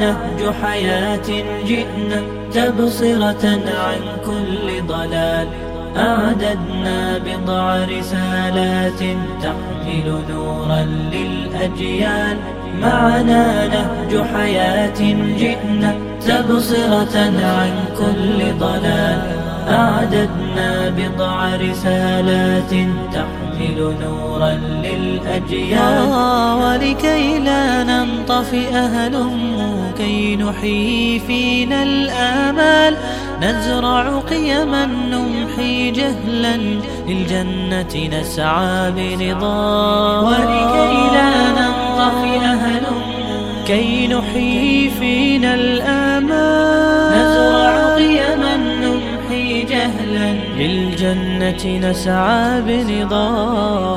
نهج حياة جئنا تبصرة عن كل ضلال. أعددنا بضع رسالات تحمل نورا للأجيال. معنا نهج حياة جئنا تبصرة عن كل ضلال. أعددنا بضع رسالات تحمل نورا للأجيال. ولكي لا ننطفئ هلم كي نحيي فينا الآمال. نزرع قيما نمحي جهلا للجنة نسعى برضا ولكي لا ننطفئ هلم كي نحيي فينا الآمال. نزرع قيما جهلا للجنة نسعى برضا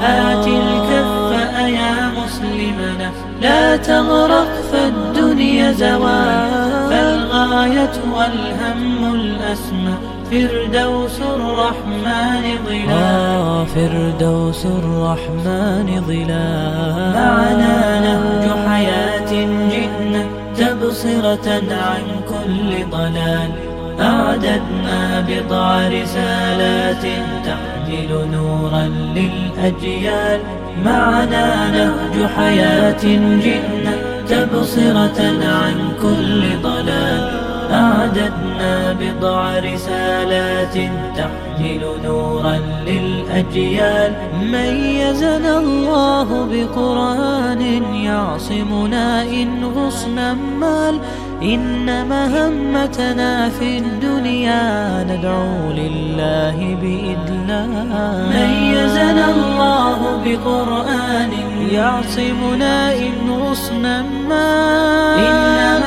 آت الكف أيا مسلمنا لا تغرق فالدنيا زوال فالغاية والهم الأسمى. فردوس الرحمن ظلال آه فردوس الرحمن ظلال معنا نهج حياة جئنا. تبصرة عن كل ضلال. أعددنا بضع رسالات تحمل نورا للأجيال. معنا نهج حياة جئنا تبصرة عن كل ضلال. أعددنا بضع رسالات تحمل نورا للأجيال. ميزنا الله بقرآن يعصمنا إن غصنا مال. إن مهمتنا في الدنيا ندعو لله بإذلال ميزنا الله بقرآن يعصمنا إن غصنا مال.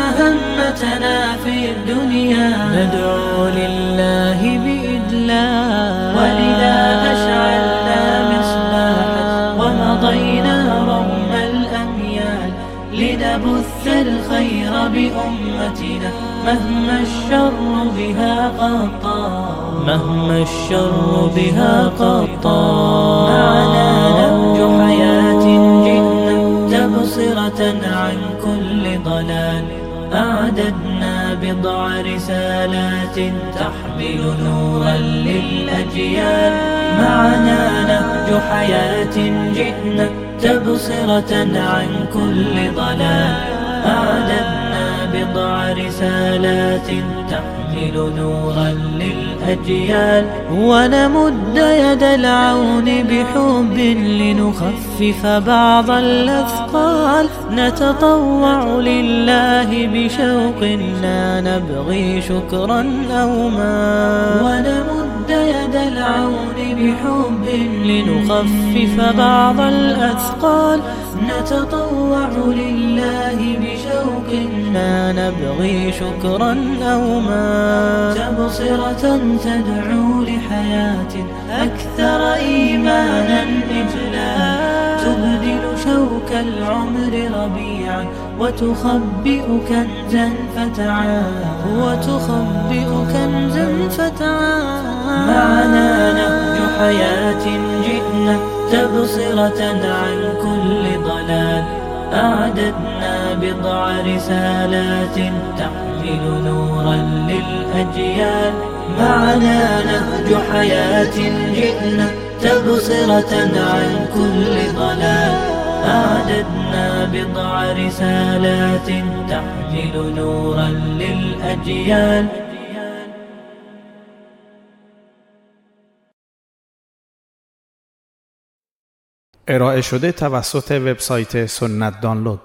لنبث الخير بأمتنا مهما الشر بها قد طال مهما الشر بها قد طال معنا نهج حياة جئنا تبصرة عن كل ضلال. أعددنا بضع رسالات تحمل نورا للأجيال. معنا نهج حياة جئنا تبصرة عن كل ضلال. أعددنا بضع رسالات تحمل نورا للأجيال ونمد يد العون بحب لنخفف بعض الأثقال. نتطوع لله بشوق لا نبغي شكرا أو ما ونمد يد العون بحب لنخفف بعض الأثقال. نتطوع لله بشوق لا نبغي شكرا أو ما تبصرة تدعو لحياة أكثر إيمانا إجلال تبدل شوك العمر ربيعا وتخبئ كنزا فتعال وتخبئ كنزا فتعال معنا نهج حياة جئنا. تبصرة عن كل ضلال. أعددنا بضع رسالات تحمل نورا للأجيال. معنا نهج حياة جئنا تبصرة عن كل ضلال. أعددنا بضع رسالات تحمل نورا للأجيال. ارائه شده توسط وبسایت سنت دانلود.